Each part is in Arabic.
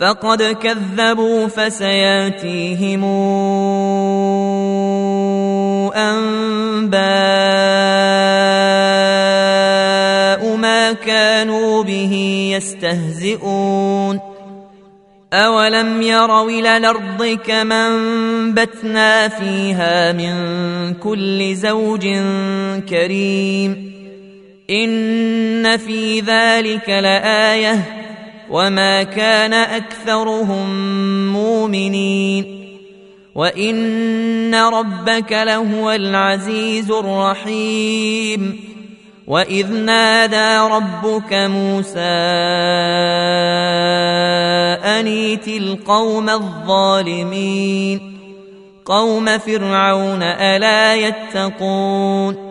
فقد كذبوا فسياتيهم أنباء ما كانوا به يستهزئون. أولم يروا إلى الأرض كما انبتنا فيها من كل زوج كريم. إن في ذلك لآية وما كان أكثرهم مؤمنين وإن ربك لهو العزيز الرحيم وإذ نادى ربك موسى أنيت القوم الظالمين قوم فرعون ألا يتقون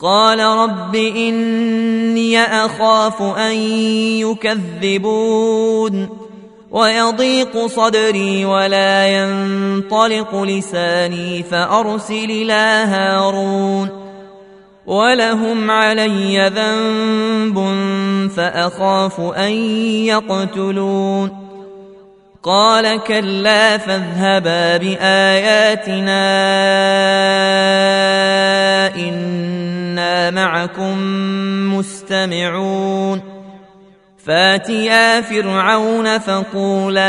قال رب إني أخاف أن يكذبون ويضيق صدري ولا ينطلق لساني فأرسل إلى هارون ولهم علي ذنب فأخاف أن يقتلون قال كلا فاذهبا بآياتنا معكم مستمعون. فاتيا فرعون فقولا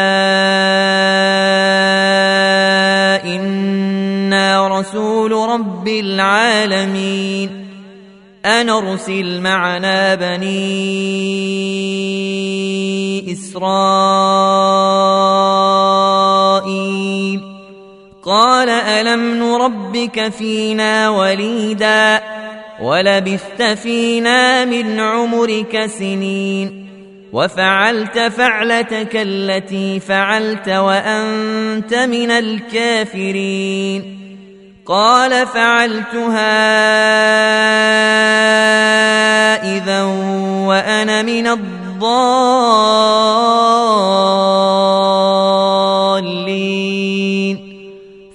إنا رسول رب العالمين. أن أرسل معنا بني إسرائيل. قال ألم نربك فينا وليدا؟ ولبثت فينا من عمرك سنين. وفعلت فعلتك التي فعلت وأنت من الكافرين. قال فعلتها إذا وأنا من الضالين.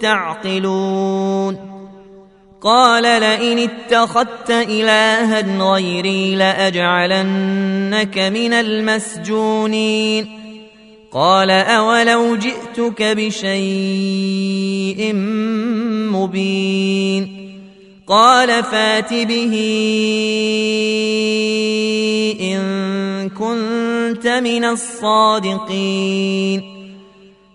تعقلون قال لئن اتخذت إلها غيري لأجعلنك من المسجونين قال أولو جئتك بشيء مبين قال فات به إن كنت من الصادقين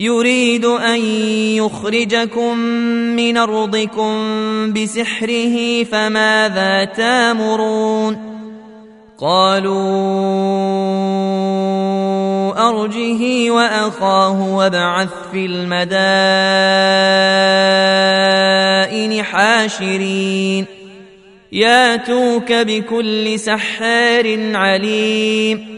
يريد أن يخرجكم من أرضكم بسحره فماذا تامرون؟ قالوا أرجه وأخاه وابعث في المدائن حاشرين. ياتوك بكل سحار عليم.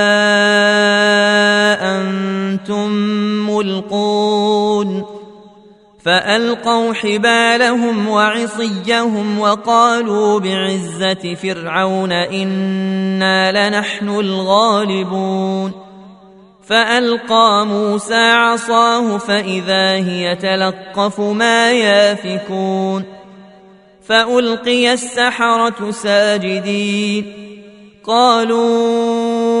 فألقوا حبالهم وعصيهم وقالوا بعزة فرعون إنا لنحن الغالبون. فألقى موسى عصاه فإذا هي تلقف ما يافكون. فألقي السحرة ساجدين. قالوا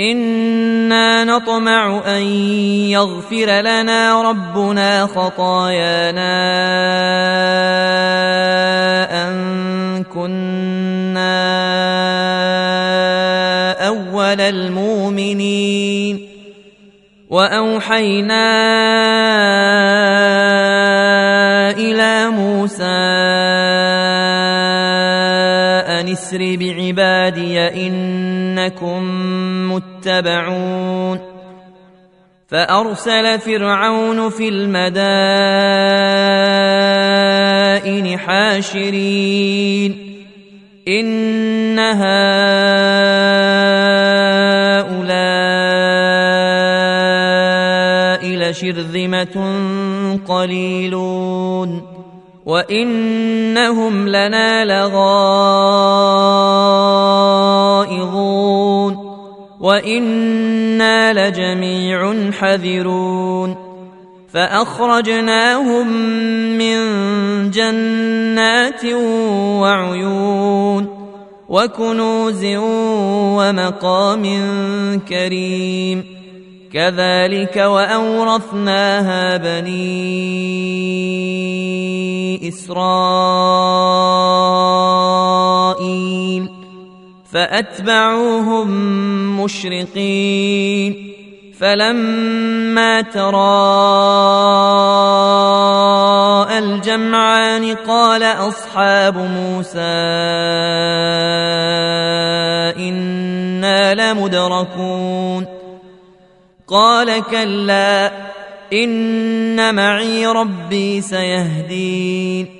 إنا نطمع أن يغفر لنا ربنا خطايانا أن كنا أول المؤمنين وأوحينا إلى موسى أن اسر بعبادي إنكم متبعون فأرسل فرعون في المدائن حاشرين إن هؤلاء لشرذمة قليلون وإنهم لنا لغائظون وإنا لجميع حذرون فأخرجناهم من جنات وعيون وكنوز ومقام كريم كذلك وأورثناها بني إسرائيل فأتبعوهم مشرقين. فلما تراءى الجمعان قال أصحاب موسى إنا لمدركون. قال كلا إن معي ربي سيهدين.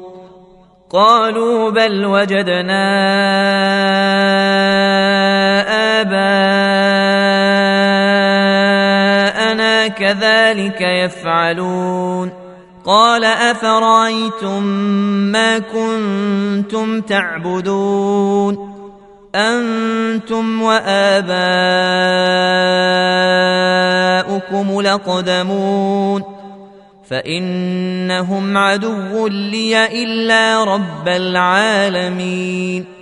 قالوا بل وجدنا آباءنا كذلك يفعلون. قال أفرأيتم ما كنتم تعبدون؟ أنتم وآباؤكم لقدمون فإنهم عدو لي إلا رب العالمين.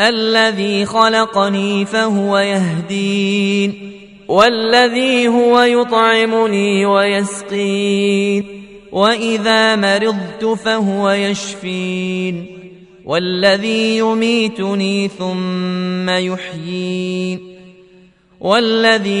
الذي خلقني فهو يهدين والذي هو يطعمني ويسقين وإذا مرضت فهو يشفين والذي يميتني ثم يحيين والذي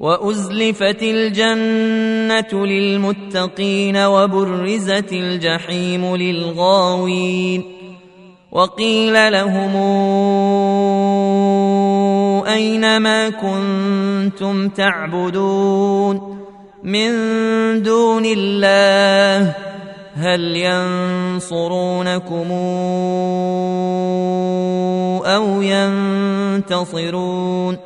وأزلفت الجنة للمتقين وبرزت الجحيم للغاوين وقيل لهم أين ما كنتم تعبدون من دون الله هل ينصرونكم أو ينتصرون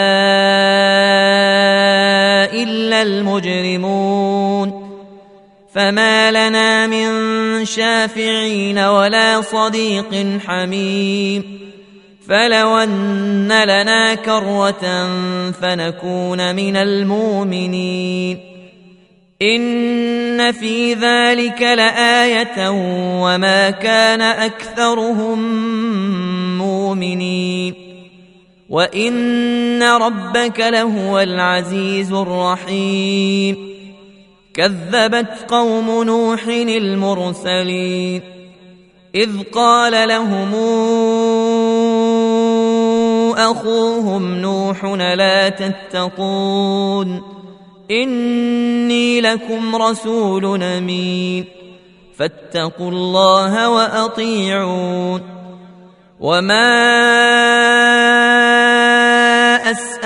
المجرمون. فما لنا من شافعين ولا صديق حميم. فلو أن لنا كرة فنكون من المؤمنين. إن في ذلك لآية وما كان أكثرهم مؤمنين. وان ربك لهو العزيز الرحيم كذبت قوم نوح المرسلين اذ قال لهم اخوهم نوح لا تتقون إني لكم رسول أمين فاتقوا الله وأطيعون وما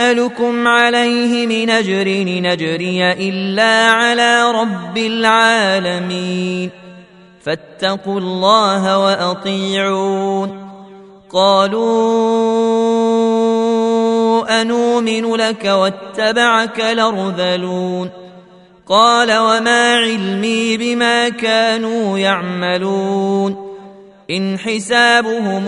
أسألكم عليه من أجر نجري إلا على رب العالمين فاتقوا الله وأطيعون قالوا أنؤمن لك واتبعك لرذلون قال وما علمي بما كانوا يعملون إن حسابهم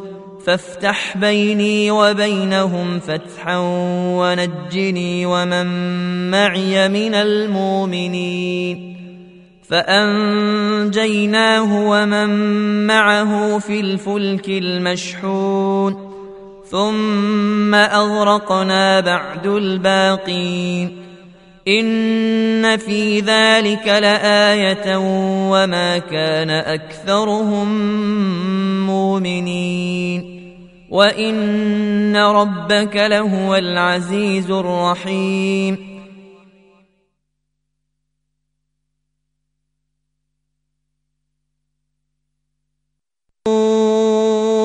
فافتح بيني وبينهم فتحا ونجني ومن معي من المؤمنين فأنجيناه ومن معه في الفلك المشحون ثم أغرقنا بعد الباقين ان في ذلك لايه وما كان اكثرهم مؤمنين وان ربك لهو العزيز الرحيم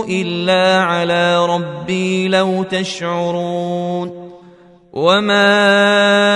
الا على ربي لو تشعرون وما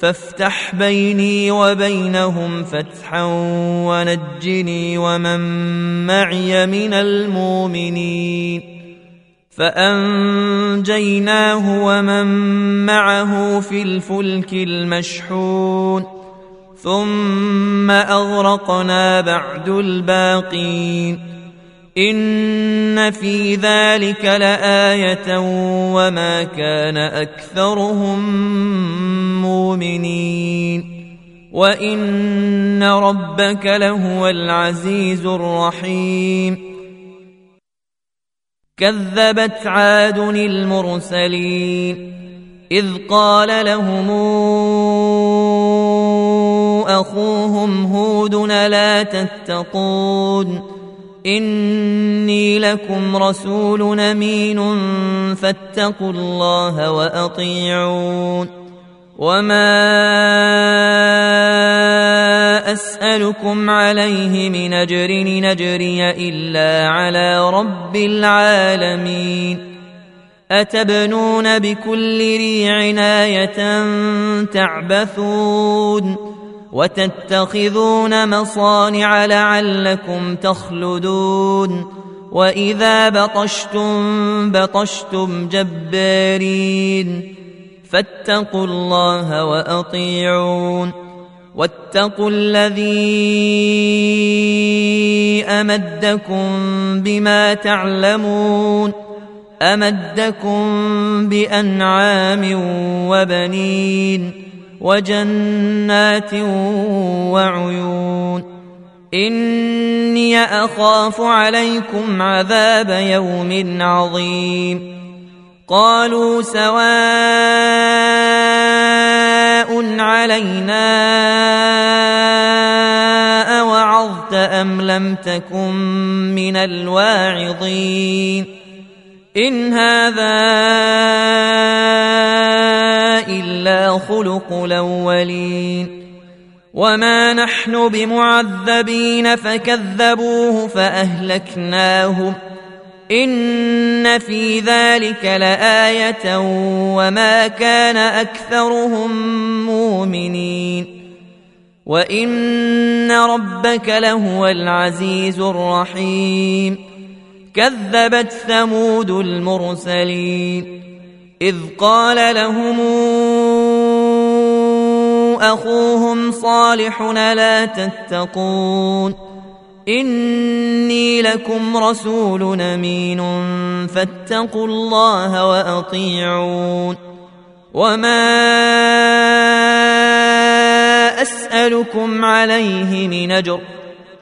فافتح بيني وبينهم فتحا ونجني ومن معي من المؤمنين فأنجيناه ومن معه في الفلك المشحون ثم أغرقنا بعد الباقين ان في ذلك لايه وما كان اكثرهم مؤمنين وان ربك لهو العزيز الرحيم كذبت عاد المرسلين اذ قال لهم اخوهم هود لا تتقون إني لكم رسول أمين فاتقوا الله وأطيعون وما أسألكم عليه من أجر نجري إلا على رب العالمين أتبنون بكل ريع عناية تعبثون وتتخذون مصانع لعلكم تخلدون. وإذا بطشتم بطشتم جبارين. فاتقوا الله وأطيعون. واتقوا الذي أمدكم بما تعلمون. أمدكم بأنعام وبنين. وجنات وعيون. إني أخاف عليكم عذاب يوم عظيم. قالوا سواء علينا أوعظت أم لم تكن من الواعظين. إن هذا إلا خلق الأولين وما نحن بمعذبين فكذبوه فأهلكناهم إن في ذلك لآية وما كان أكثرهم مؤمنين وإن ربك لهو العزيز الرحيم كذبت ثمود المرسلين إذ قال لهم أخوهم صالح لا تتقون إني لكم رسول أمين فاتقوا الله وأطيعون وما أسألكم عليه من أجر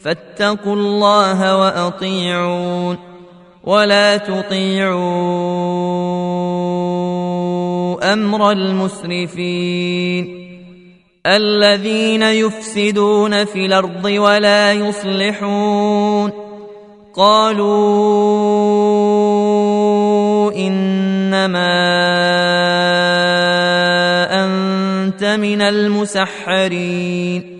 فاتقوا الله وأطيعون ولا تطيعوا أمر المسرفين الذين يفسدون في الأرض ولا يصلحون قالوا إنما من المسحرين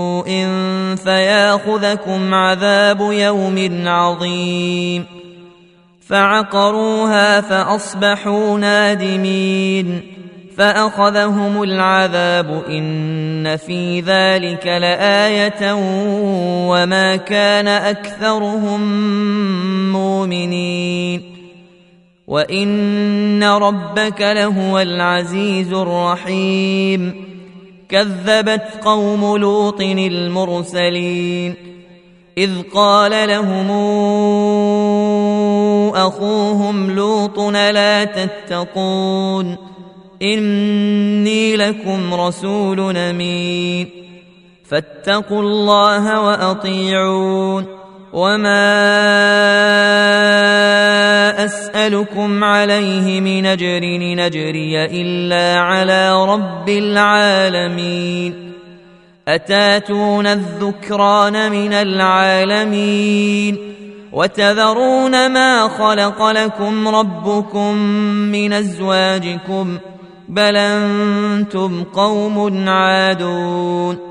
فياخذكم عذاب يوم عظيم فعقروها فاصبحوا نادمين فاخذهم العذاب ان في ذلك لايه وما كان اكثرهم مؤمنين وان ربك لهو العزيز الرحيم كذبت قوم لوط المرسلين إذ قال لهم أخوهم لوط لا تتقون إني لكم رسول أمين فاتقوا الله وأطيعون وما اسالكم عليه من أجر نجري إلا على رب العالمين. أتاتون الذكران من العالمين. وتذرون ما خلق لكم ربكم من أزواجكم. بل أنتم قوم عادون.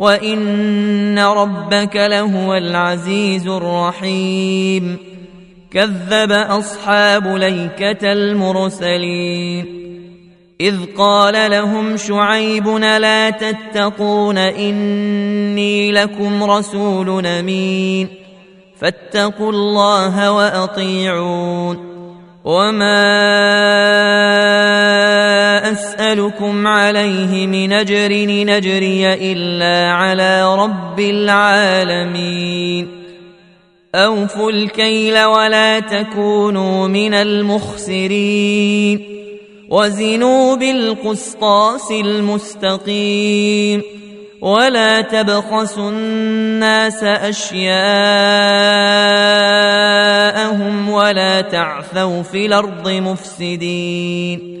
وان ربك لهو العزيز الرحيم كذب اصحاب ليكه المرسلين اذ قال لهم شعيب لا تتقون اني لكم رسول امين فاتقوا الله واطيعون وما أسألكم عليه من أجر نجري إلا على رب العالمين. أوفوا الكيل ولا تكونوا من المخسرين. وزنوا بالقسطاس المستقيم. ولا تبخسوا الناس أشياءهم ولا تعثوا في الأرض مفسدين.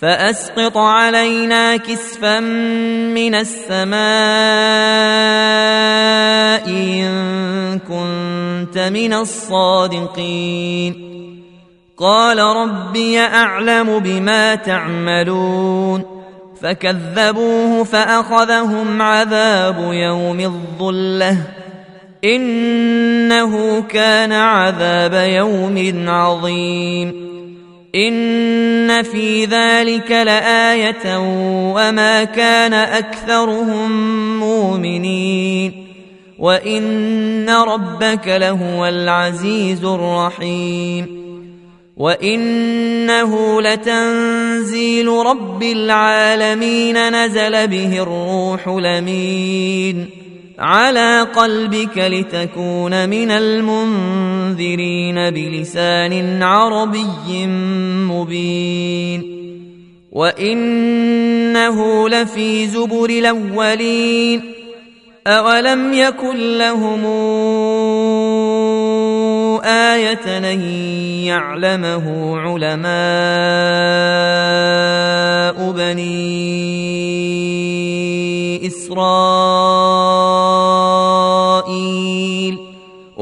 فأسقط علينا كسفا من السماء إن كنت من الصادقين. قال ربي أعلم بما تعملون. فكذبوه فأخذهم عذاب يوم الظلة. إنه كان عذاب يوم عظيم. ان في ذلك لايه وما كان اكثرهم مؤمنين وان ربك لهو العزيز الرحيم وانه لتنزيل رب العالمين نزل به الروح لمين على قلبك لتكون من المنذرين بلسان عربي مبين. وإنه لفي زبر الأولين. أولم يكن لهم آية أن يعلمه علماء بني إسرائيل؟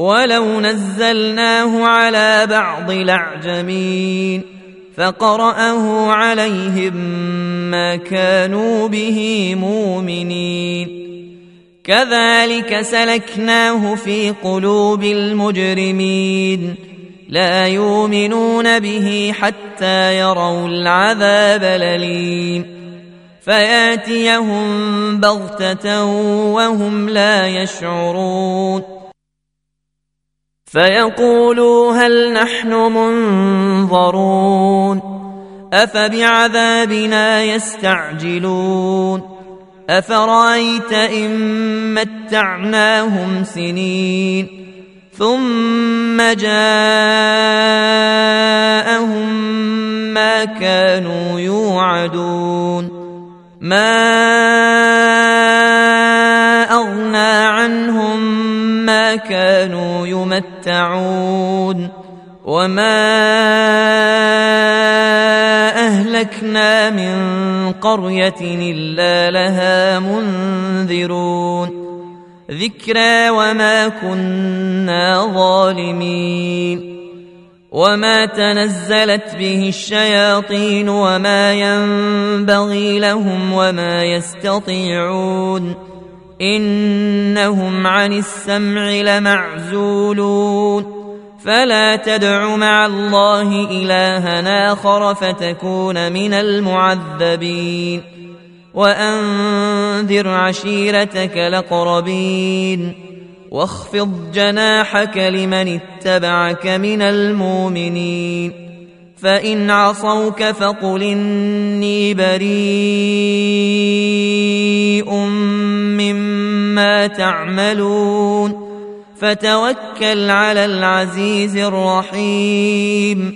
ولو نزلناه على بعض الأعجمين فقرأه عليهم ما كانوا به مؤمنين. كذلك سلكناه في قلوب المجرمين. لا يؤمنون به حتى يروا العذاب الأليم. فيأتيهم بغتة وهم لا يشعرون. فيقولوا هل نحن منظرون أفبعذابنا يستعجلون أفرأيت إن متعناهم سنين ثم جاءهم ما كانوا يوعدون ما اغنى عنهم ما كانوا يمتعون وما اهلكنا من قريه الا لها منذرون ذكرى وما كنا ظالمين وما تنزلت به الشياطين وما ينبغي لهم وما يستطيعون انهم عن السمع لمعزولون فلا تدع مع الله الها اخر فتكون من المعذبين وانذر عشيرتك الاقربين واخفض جناحك لمن اتبعك من المؤمنين. فإن عصوك فقل إني بريء مما تعملون. فتوكل على العزيز الرحيم.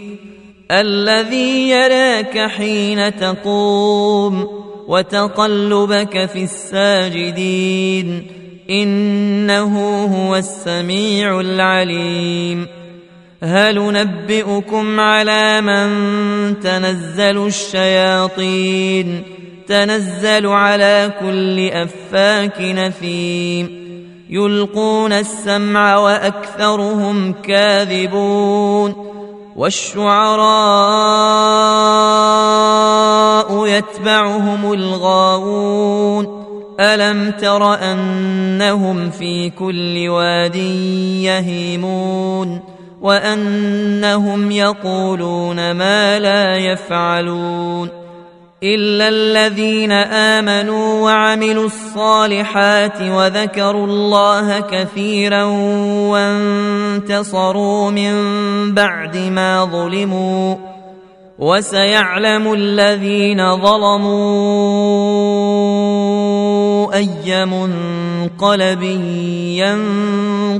الذي يراك حين تقوم وتقلبك في الساجدين. إنه هو السميع العليم. هل نبئكم على من تنزل الشياطين؟ تنزل على كل أفاك نثيم. يلقون السمع وأكثرهم كاذبون. والشعراء يتبعهم الغاوون. ألم تر أنهم في كل واد يهيمون وأنهم يقولون ما لا يفعلون إلا الذين آمنوا وعملوا الصالحات وذكروا الله كثيرا وانتصروا من بعد ما ظلموا وسيعلم الذين ظلموا اي منقلب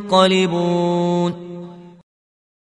ينقلبون